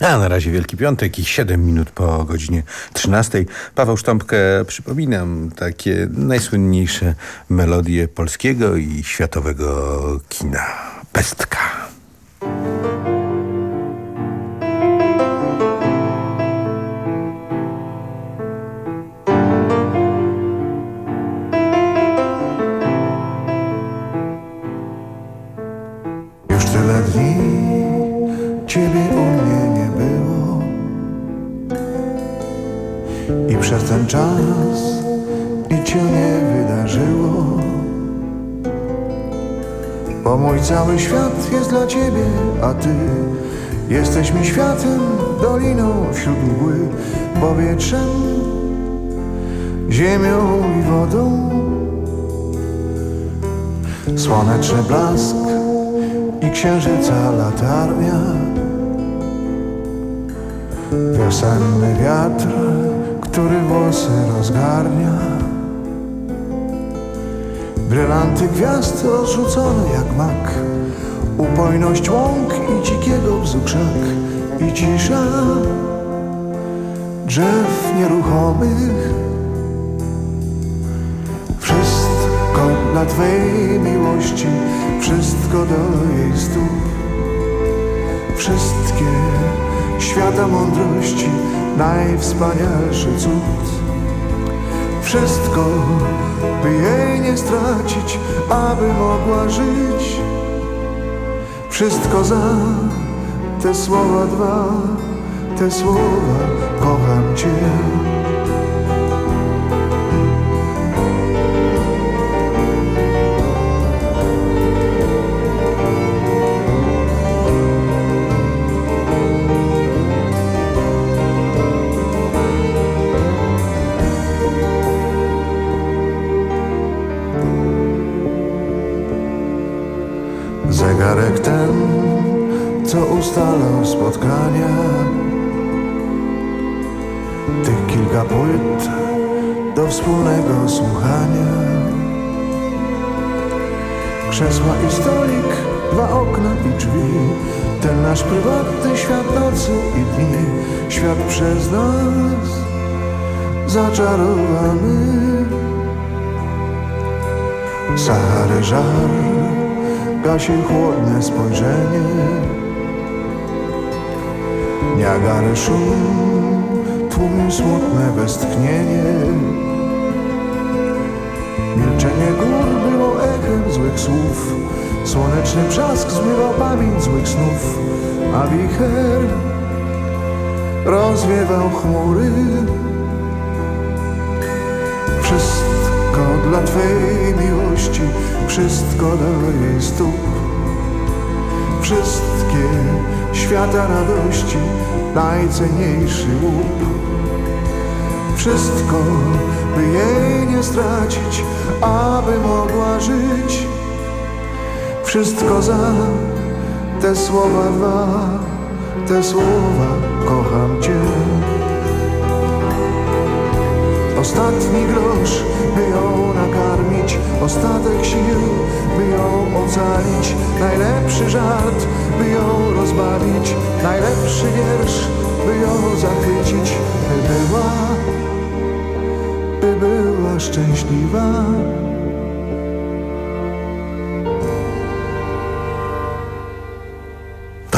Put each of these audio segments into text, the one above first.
A na razie Wielki Piątek i 7 minut po godzinie 13. Paweł Sztąpkę, przypominam, takie najsłynniejsze melodie polskiego i światowego kina. Pestka. Wśród mgły Powietrzem Ziemią i wodą. Słoneczny blask i księżyca latarnia Wiosenny wiatr, który włosy rozgarnia. Brylanty gwiazd rozrzucone jak mak. Upojność łąk i dzikiego bzu krzak I cisza drzew nieruchomych. Wszystko dla Twej miłości Wszystko do jej stóp. Wszystkie świata mądrości Najwspanialszy cud. Wszystko, by jej nie stracić Aby mogła żyć. Wszystko za te słowa dwa Te słowa kocham Cię. Zegarek ten, co ustalał spotkania Tych kilka płyt do wspólnego słuchania. Krzesła i stolik, dwa okna i drzwi Ten nasz prywatny świat nocy i dni. Świat przez nas zaczarowany. Sahary żar gasi chłodne spojrzenie. Niagary szum tłumił smutne westchnienie. Milczenie gór było echem złych słów. Słoneczny brzask zmywał pamięć złych snów. A wicher rozwiewał chmury. Wszystko dla Twej miłości Wszystko do jej stóp. Wszystkie świata radości Najcenniejszy łup. Wszystko, by jej nie stracić Aby mogła żyć. Wszystko za te słowa dwa Te słowa kocham Cię. Ostatni grosz, by ją Ostatek sił, by ją ocalić. Najlepszy żart, by ją rozbawić. Najlepszy wiersz, by ją zachwycić. By była, by była szczęśliwa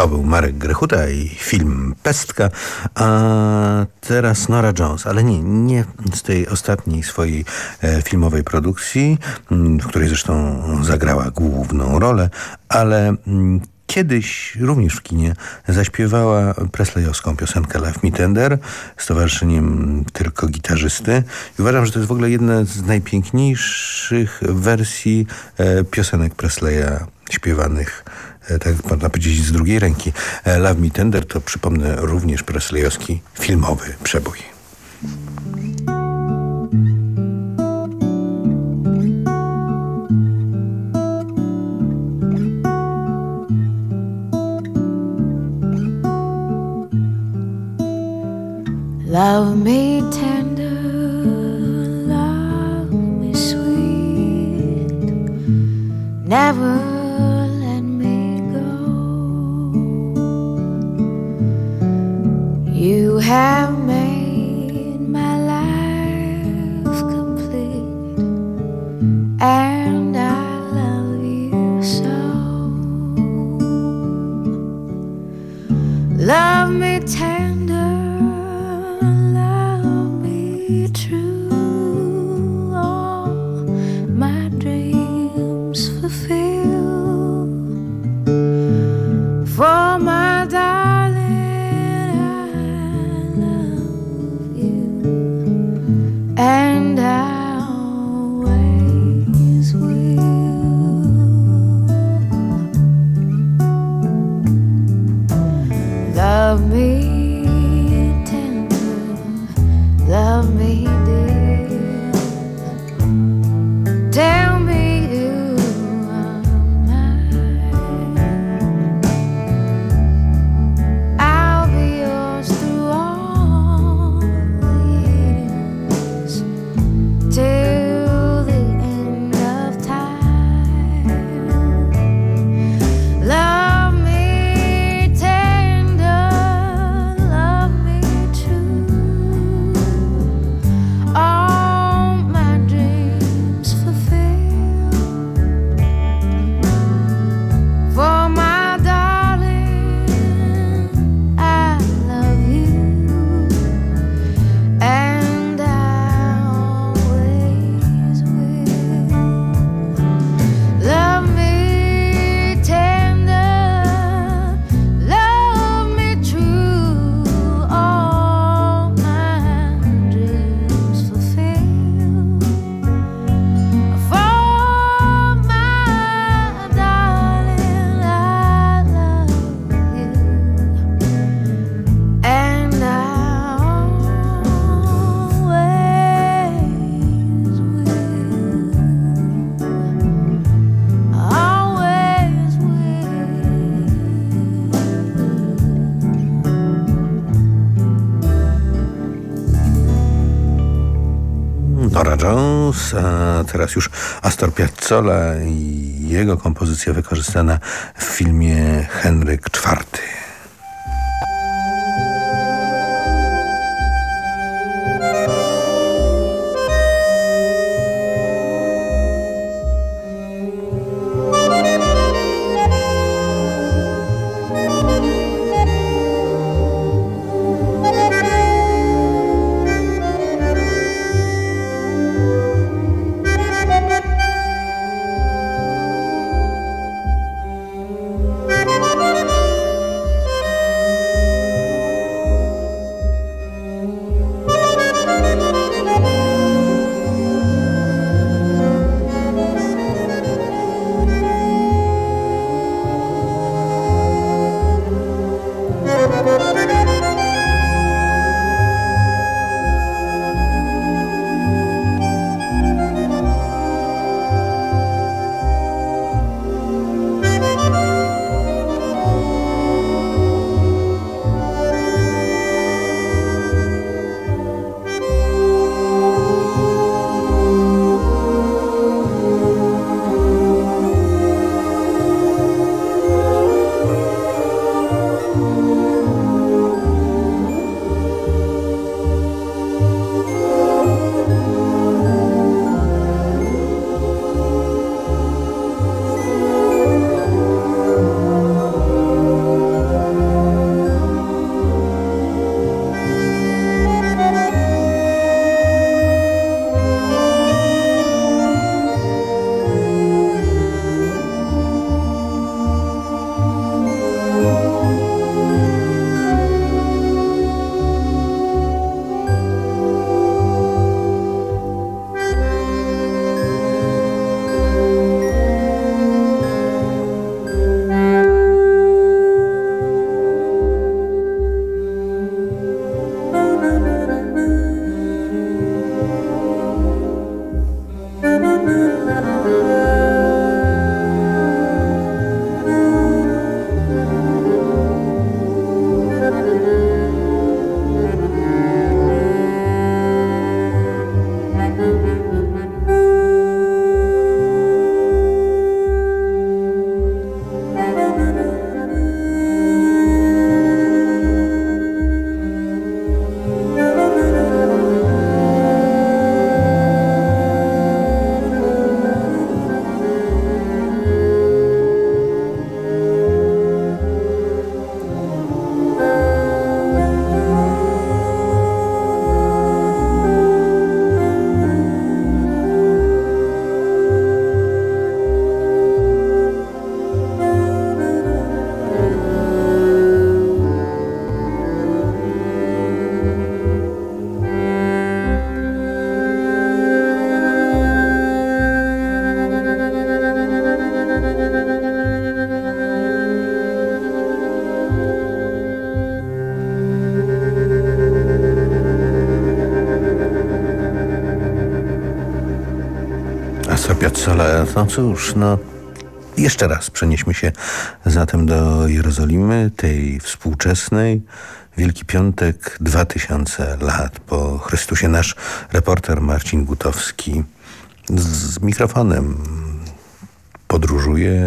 To był Marek Grechuta i film Pestka, a teraz Nora Jones, ale nie, nie z tej ostatniej swojej e, filmowej produkcji, m, w której zresztą zagrała główną rolę, ale m, kiedyś również w kinie zaśpiewała presleyowską piosenkę Love Me Tender z towarzyszeniem tylko gitarzysty. I uważam, że to jest w ogóle jedna z najpiękniejszych wersji e, piosenek Presleya śpiewanych tak można powiedzieć z drugiej ręki. E, Love Me Tender to przypomnę również presleyowski filmowy przebój. Love me tender, love me sweet, never Have me. teraz już Astor Piazzolla i jego kompozycja wykorzystana w filmie Henryk IV. No cóż, no jeszcze raz przenieśmy się zatem do Jerozolimy, tej współczesnej. Wielki Piątek, 2000 lat po Chrystusie. Nasz reporter Marcin Gutowski z mikrofonem podróżuje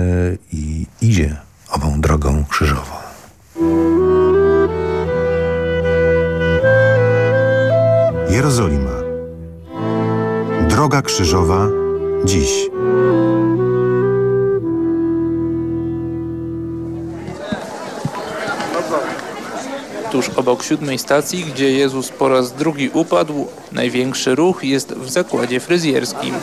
Tuż obok siódmej stacji, gdzie Jezus po raz drugi upadł, największy ruch jest w zakładzie fryzjerskim.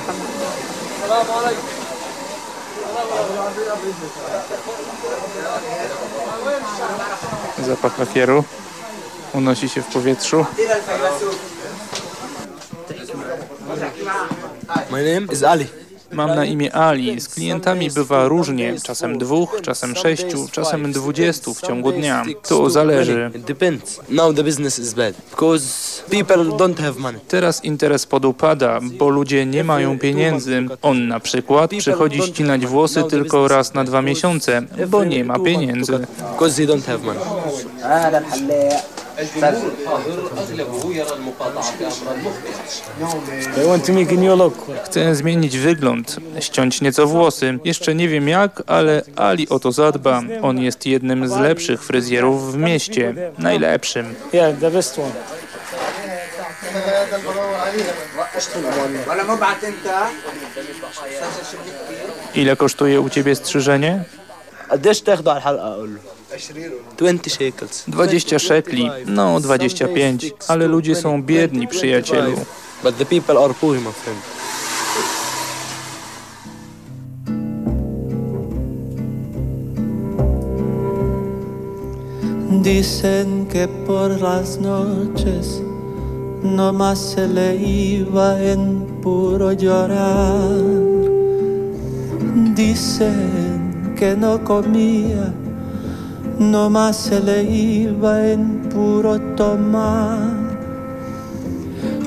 Zapach lakieru unosi się w powietrzu. My name is Ali. Mam na imię Ali. Z klientami bywa różnie, czasem dwóch, czasem sześciu, czasem dwudziestu w ciągu dnia. To zależy. Teraz interes podupada, bo ludzie nie mają pieniędzy. On na przykład przychodzi ścinać włosy tylko raz na dwa miesiące, bo nie ma pieniędzy Because they don't have money. They want to make a new look. Chcę zmienić wygląd, ściąć nieco włosy. Jeszcze nie wiem jak, ale Ali o to zadba. On jest jednym z lepszych fryzjerów w mieście. Najlepszym. Yeah, the best one. Ile kosztuje u ciebie strzyżenie? قديش تاخذوا على الحلقة أقول له 20 shekels 20 szekli, no 25, ale ludzie są biedni, przyjacielu. but the people are poor my friend Dicen que por las noches no más se le iba en puro llorar. Dicen que no comía, no más se le iba en puro tomar.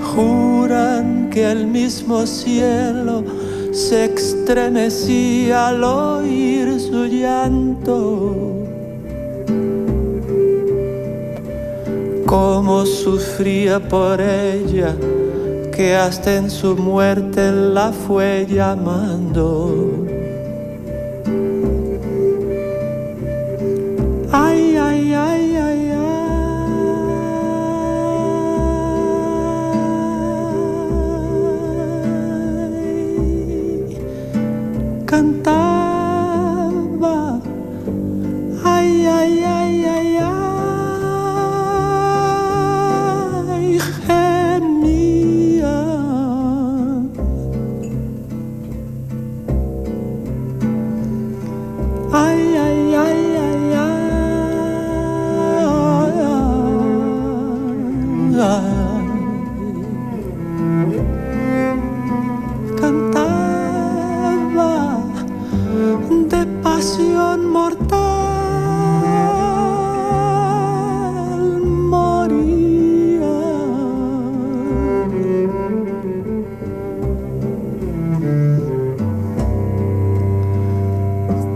Juran que el mismo cielo se estremecía al oír su llanto. Cómo sufría por ella, que hasta en su muerte la fue llamando. I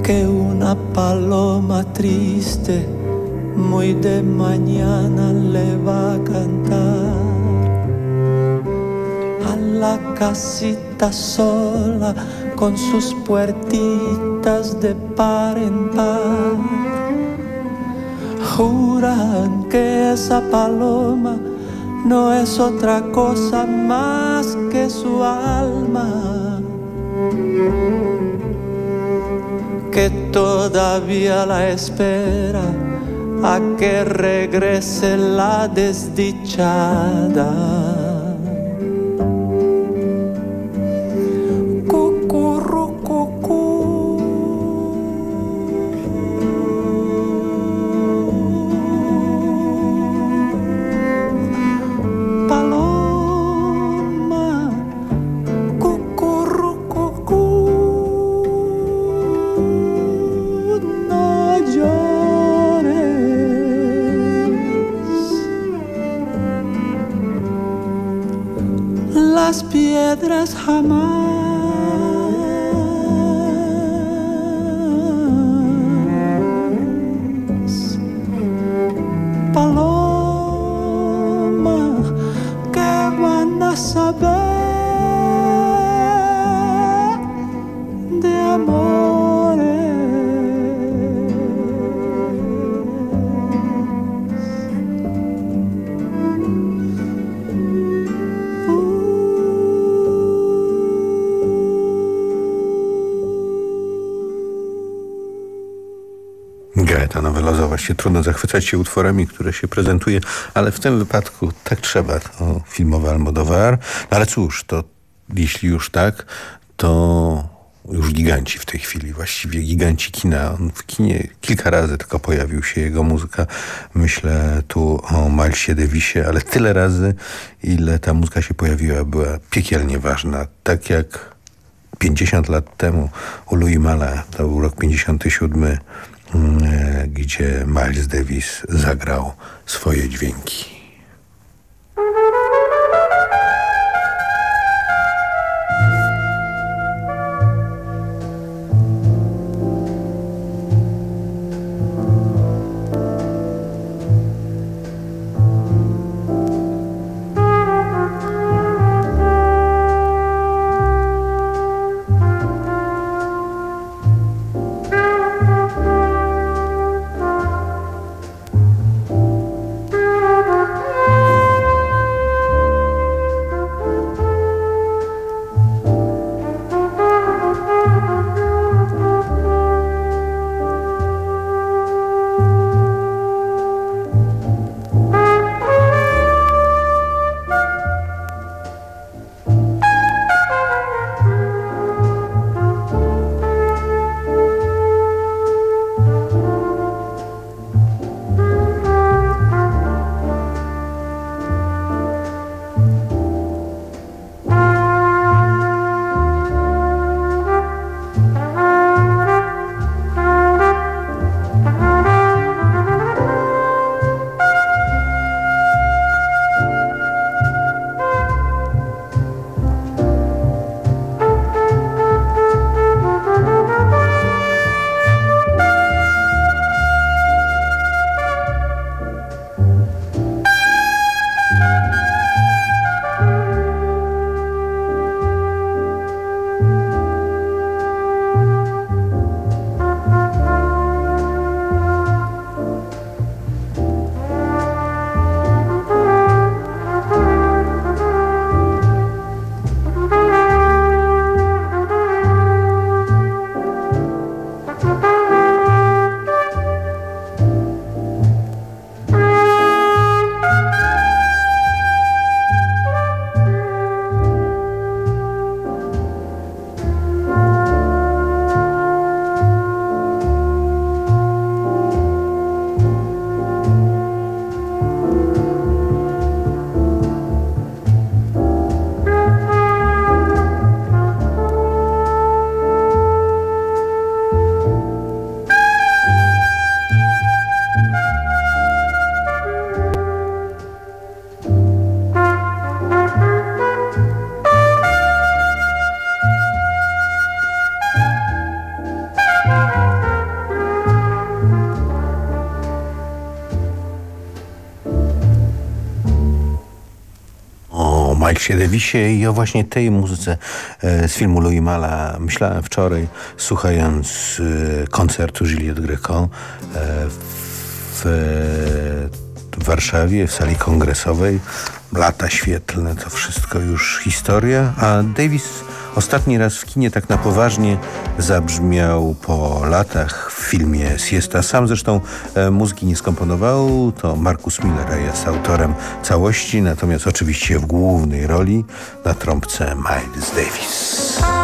Que una paloma triste muy de mañana le va a cantar a la casita sola con sus puertitas de par en par. Juran que esa paloma no es otra cosa más que su alma. Que todavía la espera a que regrese la desdichada. Poeta nowelozować się. Trudno zachwycać się utworami, które się prezentuje, ale w tym wypadku tak trzeba. To filmowy Almodovar. No ale cóż, to jeśli już tak, to już giganci w tej chwili, właściwie giganci kina. On w kinie kilka razy tylko pojawił się jego muzyka. Myślę tu o Milesie Davisie, ale tyle razy, ile ta muzyka się pojawiła, była piekielnie ważna. Tak jak 50 lat temu u Louis Mala, to był rok 57, mm, e, gdzie Miles Davis zagrał swoje dźwięki. Milesie Davisie i o właśnie tej muzyce e, z filmu Louis Mala myślałem wczoraj, słuchając e, koncertu Juliette Greco e, w, w Warszawie, w sali kongresowej. Lata świetlne, to wszystko już historia, a Davis ostatni raz w kinie tak na poważnie zabrzmiał po latach w filmie Siesta. Sam zresztą e, muzyki nie skomponował, to Markus Miller jest autorem całości, natomiast oczywiście w głównej roli na trąbce Miles Davis.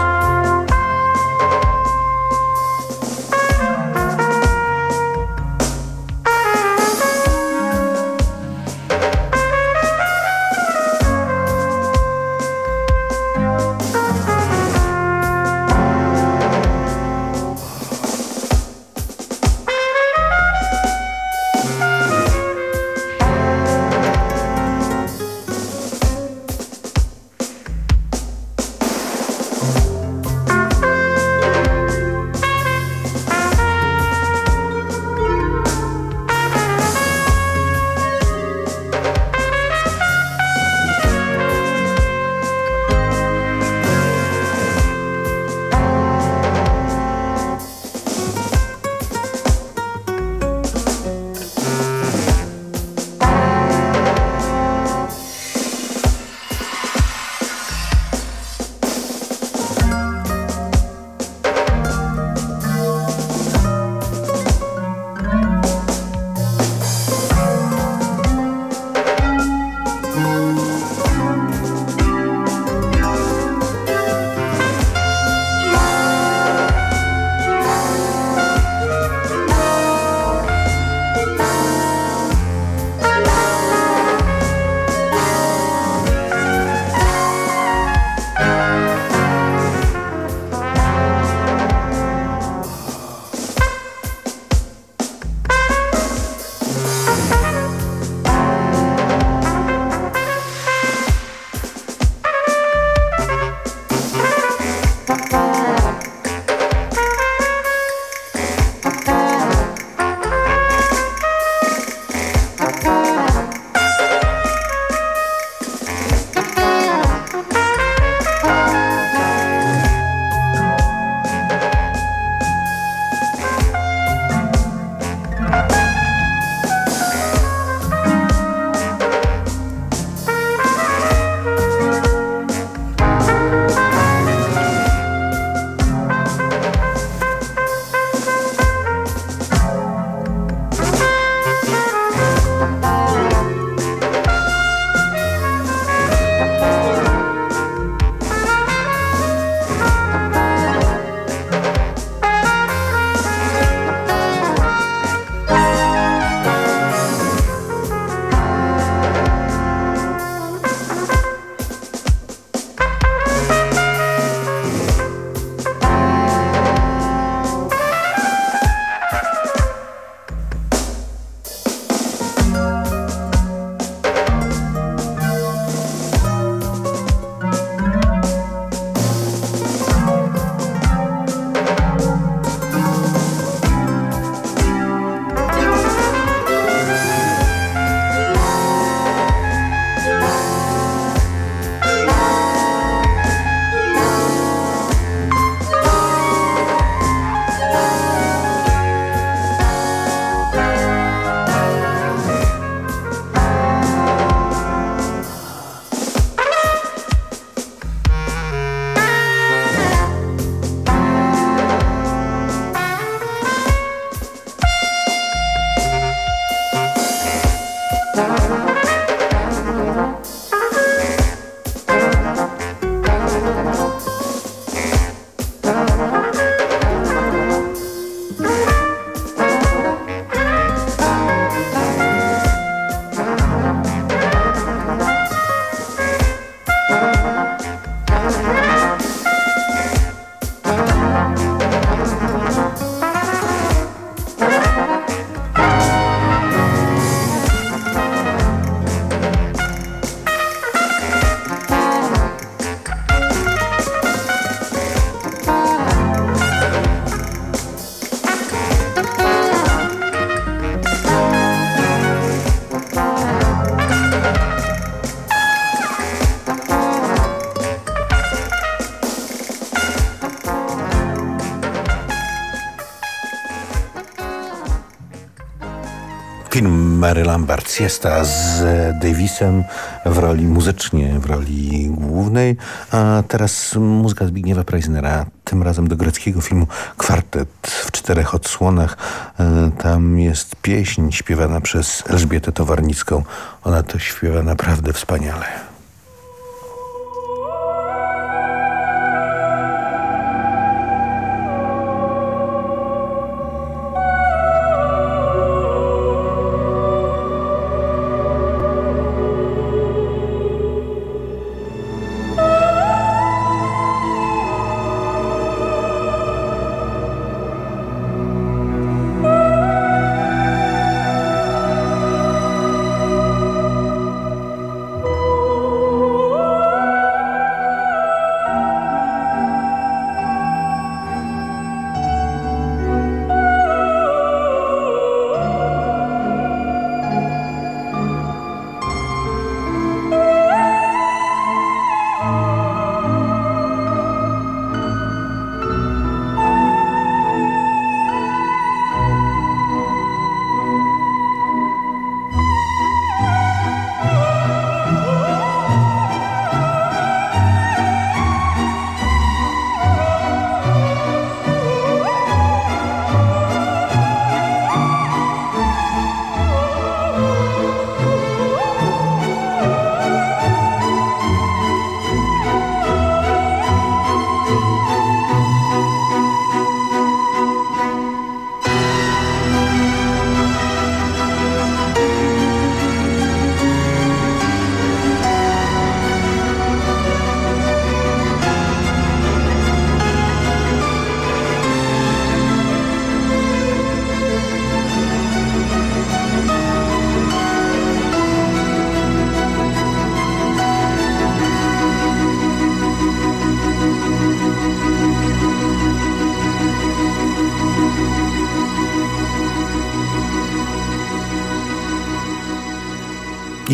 Mary Lambert. Siesta z Davisem w roli muzycznie, w roli głównej, a teraz muzyka Zbigniewa Preisnera, tym razem do greckiego filmu Kwartet w czterech odsłonach. E, Tam jest pieśń śpiewana przez Elżbietę Towarnicką. Ona to śpiewa naprawdę wspaniale.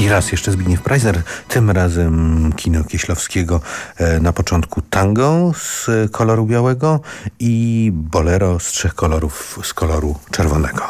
Raz jeszcze Zbigniew Preisner, tym razem kino Kieślowskiego e, na początku tango z koloru białego i bolero z trzech kolorów z koloru czerwonego.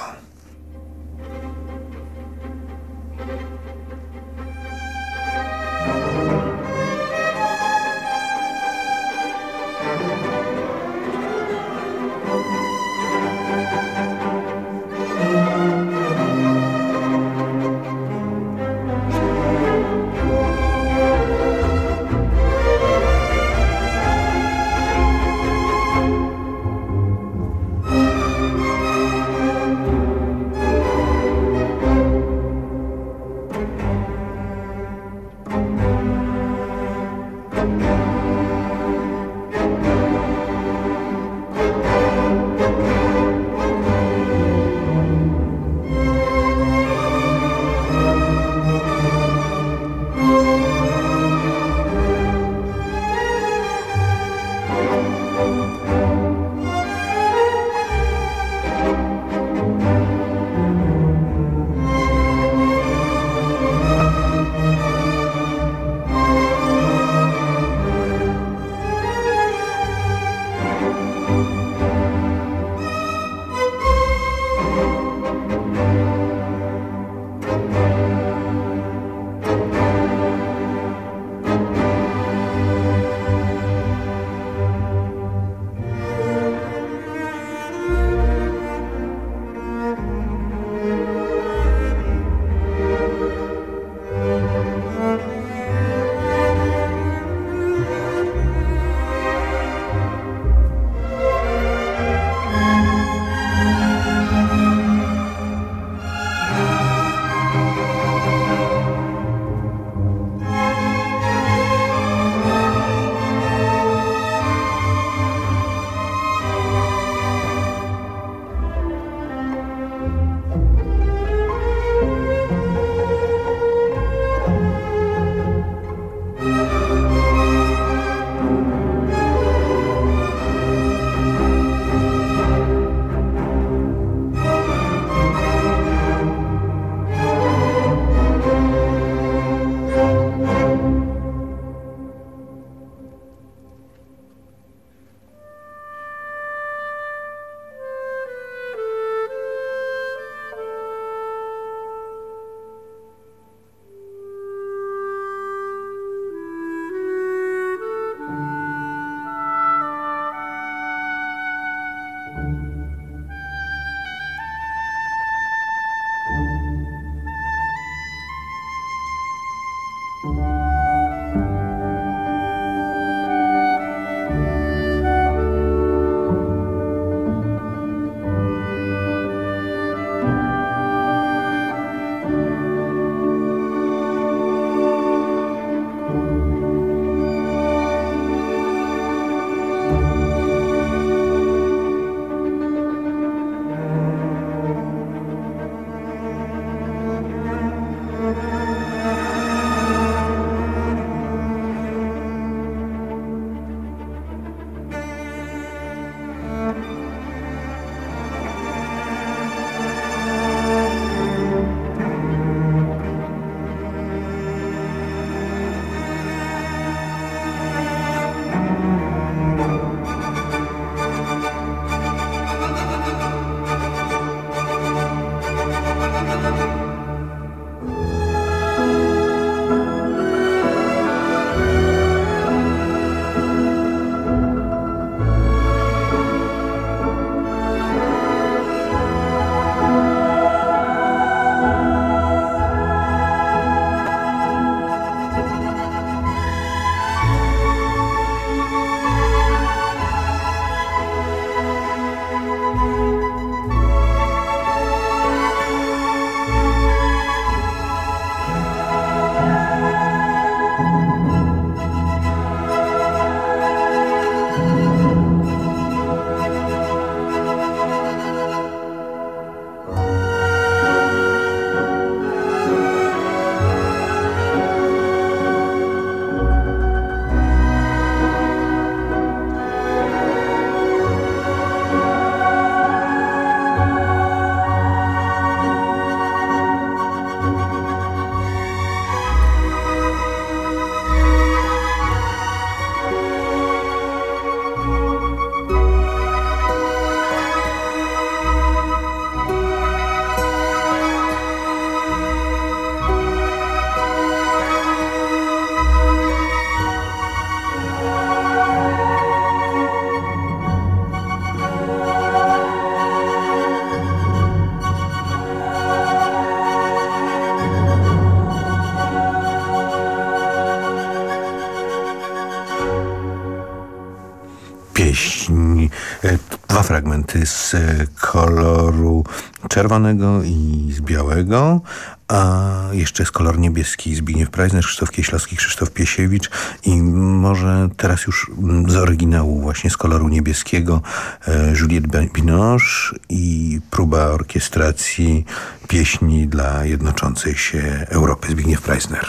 Fragmenty z koloru czerwonego i z białego, a jeszcze jest kolor niebieski Zbigniew Preisner, Krzysztof Kieślowski, Krzysztof Piesiewicz i może teraz już z oryginału właśnie z koloru niebieskiego e, Juliette Binoche i próba orkiestracji pieśni dla jednoczącej się Europy. Zbigniew Preisner.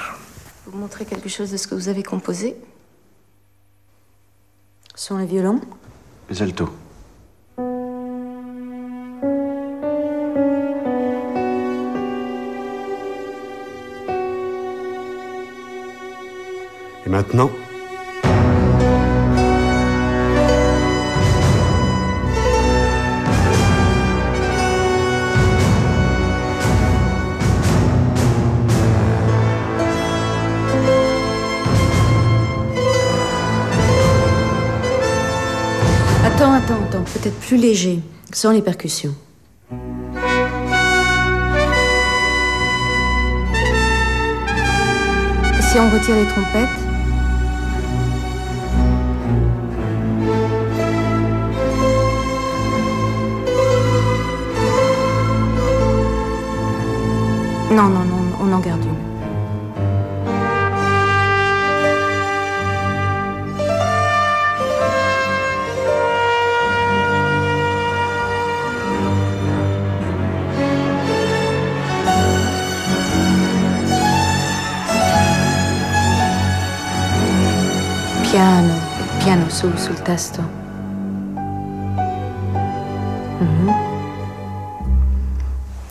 Vous montrer quelque chose de ce que vous avez composé? Sur le violon? Les maintenant Attends, attends, attends. Peut-être plus léger, sans les percussions. Si on retire les trompettes Non, non, non, on en garde une. Piano, piano su, sul testo. Mhm.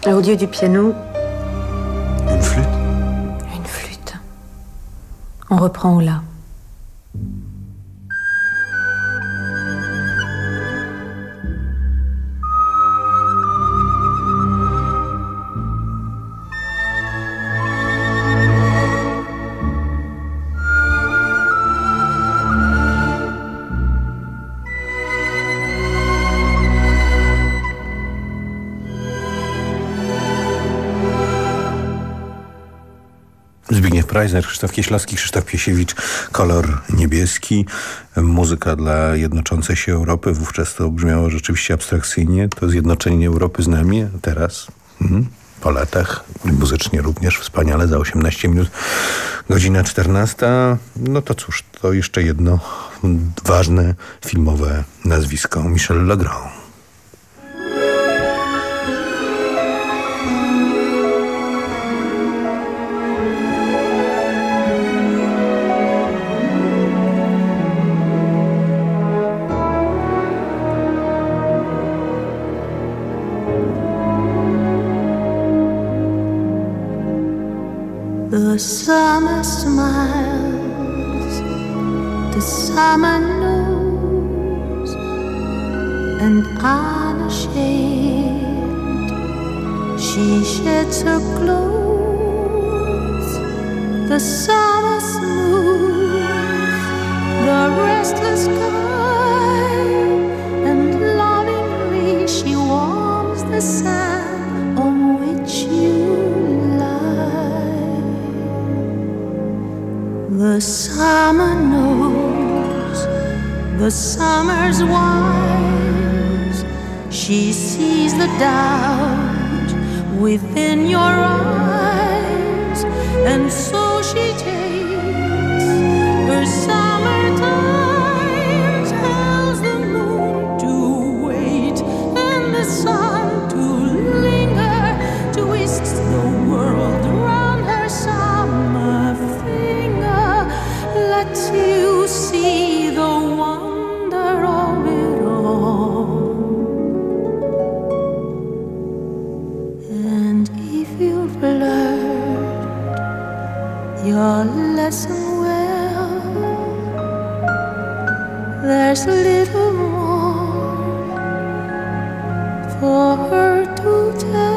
Et Au lieu du piano, reprend au là. Preisner, Krzysztof Kieślowski, Krzysztof Piesiewicz, kolor niebieski, muzyka dla jednoczącej się Europy. Wówczas to brzmiało rzeczywiście abstrakcyjnie. To zjednoczenie Europy z nami, teraz mhm, po latach, muzycznie również wspaniale, za 18 minut, godzina 14. No to cóż, to jeszcze jedno ważne filmowe nazwisko, Michel Legrand. Summer smiles, the summer knows, and unashamed she sheds her clothes. The summer smooths the restless sky, and lovingly she warms the sand The summer knows, the summer's wise. She sees the doubt within your eyes, and so 我而独特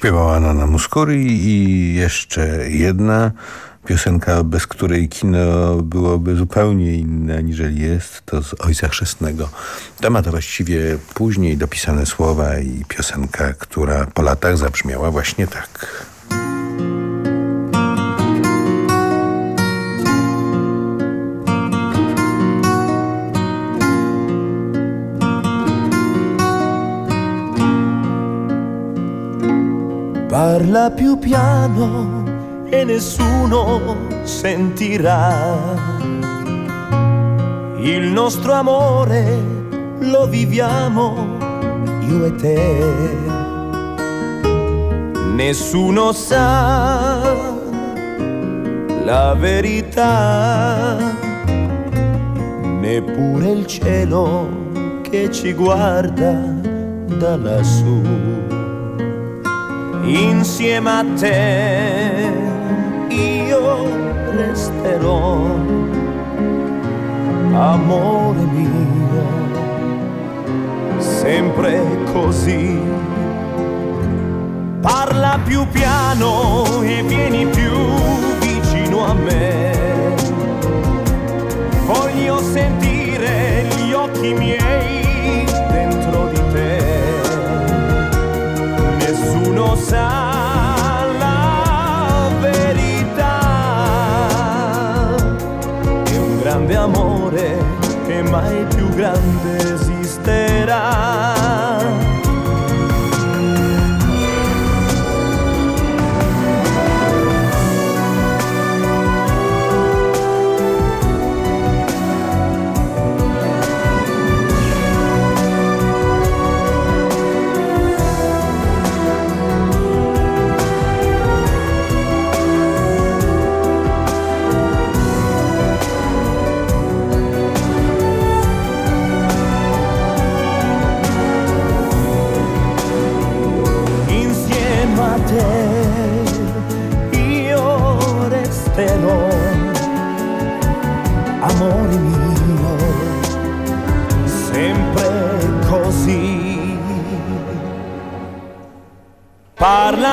Śpiewała Nana Muscuri i jeszcze jedna piosenka, bez której kino byłoby zupełnie inne aniżeli jest, to z Ojca Chrzestnego. Temat właściwie później dopisane słowa i piosenka, która po latach zabrzmiała właśnie tak. Parla più piano e nessuno sentirà. Il nostro amore lo viviamo io e te. Nessuno sa la verità, neppure il cielo che ci guarda da lassù insieme a te io resterò, amore mio, sempre così. Parla più piano e vieni più vicino a me. Voglio sentire gli occhi miei grande amore che mai più grande esisterà.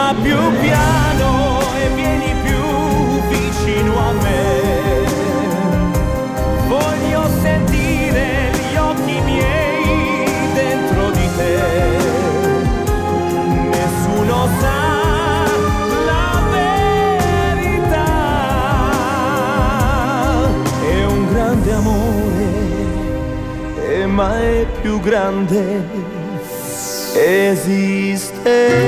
Più piano e vieni più vicino a me. Voglio sentire gli occhi miei dentro di te nessuno sa la verità. Un grande amore e mai più grande esisterà.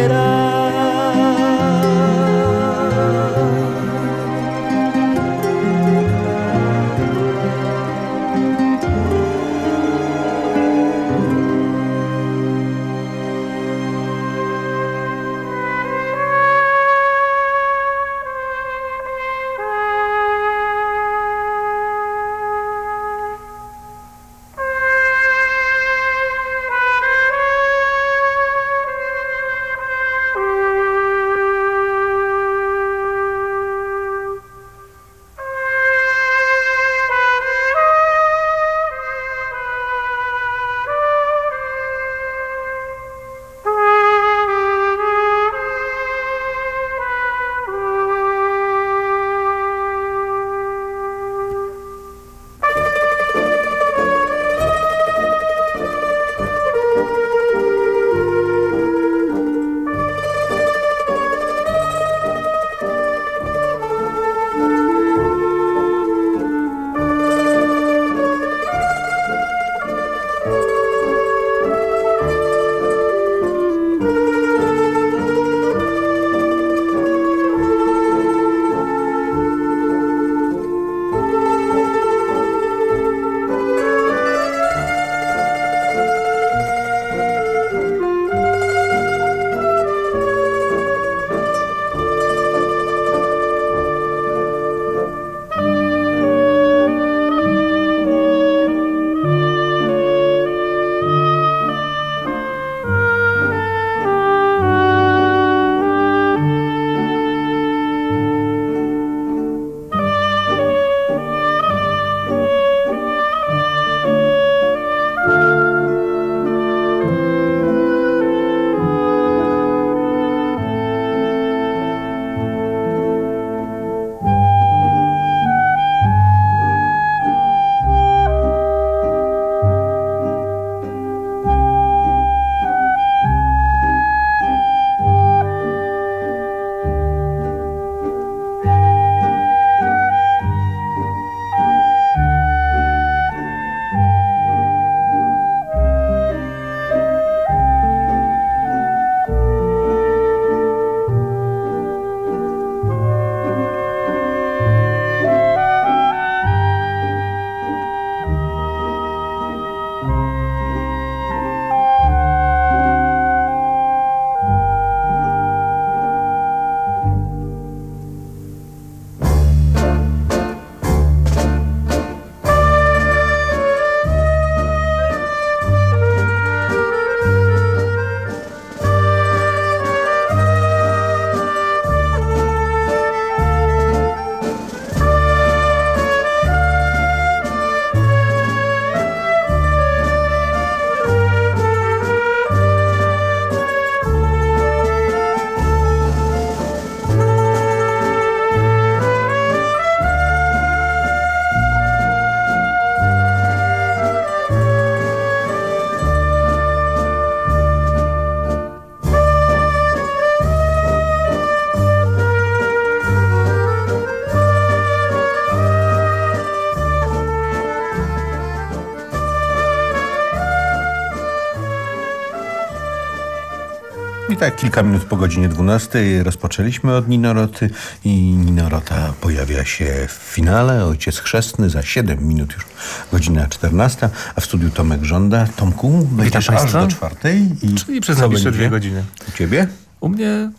Tak, kilka minut po godzinie 12 rozpoczęliśmy od Ninoroty i Ninorota pojawia się w finale. Ojciec chrzestny za 7 minut już godzina 14, a w studiu Tomek Żąda. Tomku, będziesz aż do czwartej. I Czyli przez najbliższe dwie godziny. U ciebie? U mnie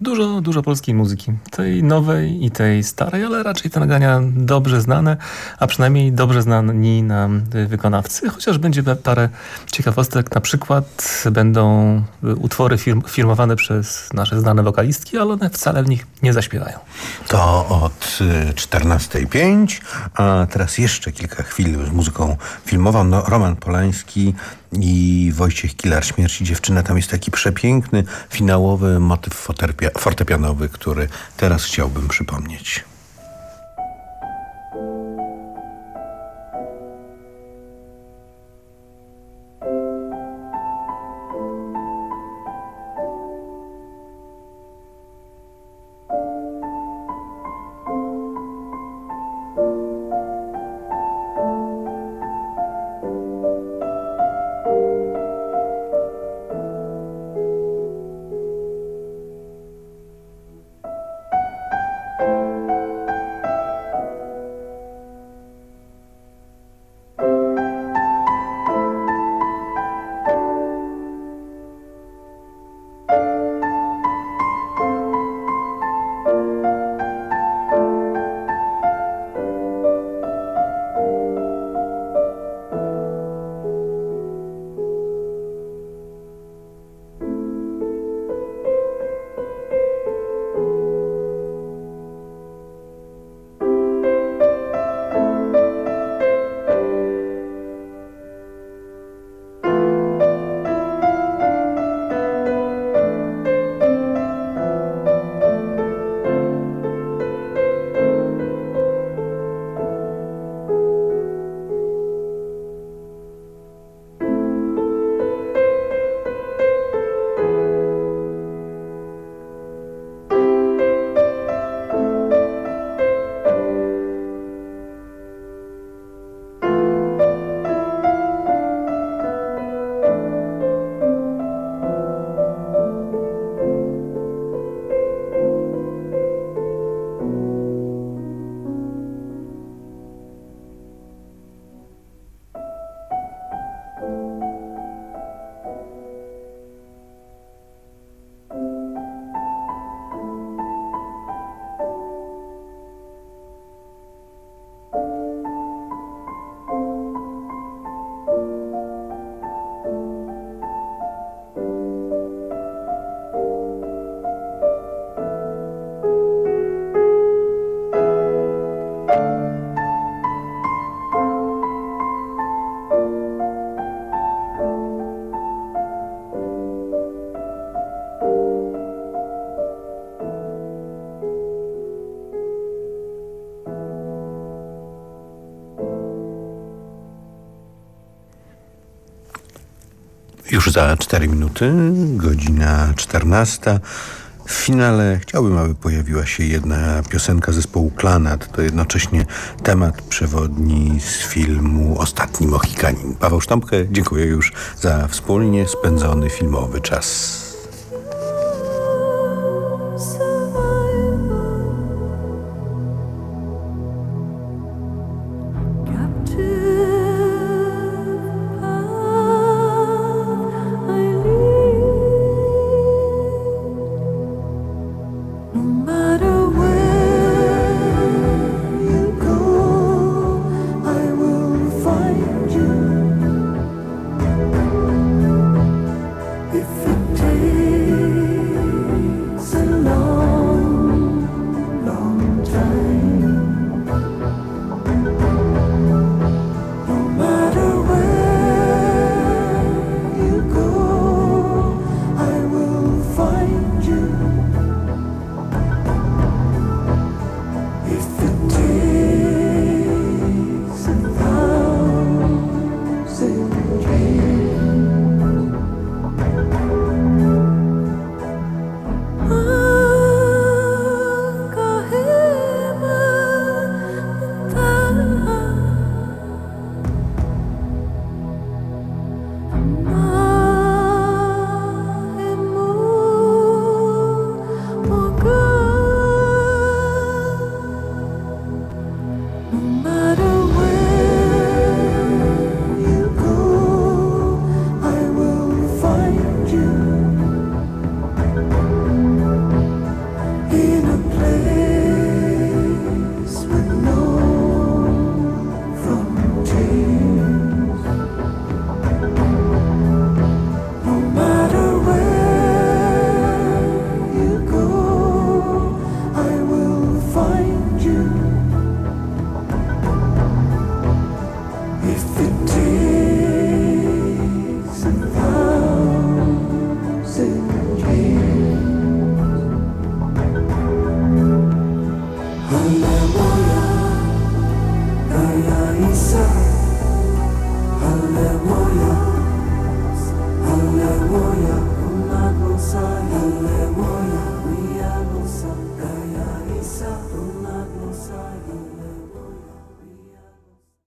dużo, dużo polskiej muzyki. Tej nowej i tej starej, ale raczej te nagrania dobrze znane, a przynajmniej dobrze znani nam y, wykonawcy. Chociaż będzie pa- parę ciekawostek. Na przykład będą y, utwory firm, firmowane przez nasze znane wokalistki, ale one wcale w nich nie zaśpiewają. To od y, 14.05, a teraz jeszcze kilka chwil z muzyką filmową. No, Roman Polański i Wojciech Kilar, Śmierci dziewczyny. Tam jest taki przepiękny, finałowy motyw fortepia- fortepianowy, który teraz chciałbym przypomnieć. Już za 4 minuty, godzina 14. W finale chciałbym, aby pojawiła się jedna piosenka zespołu Klanat. To jednocześnie temat przewodni z filmu Ostatni Mohikanin. Paweł Sztampkę, dziękuję już za wspólnie spędzony filmowy czas.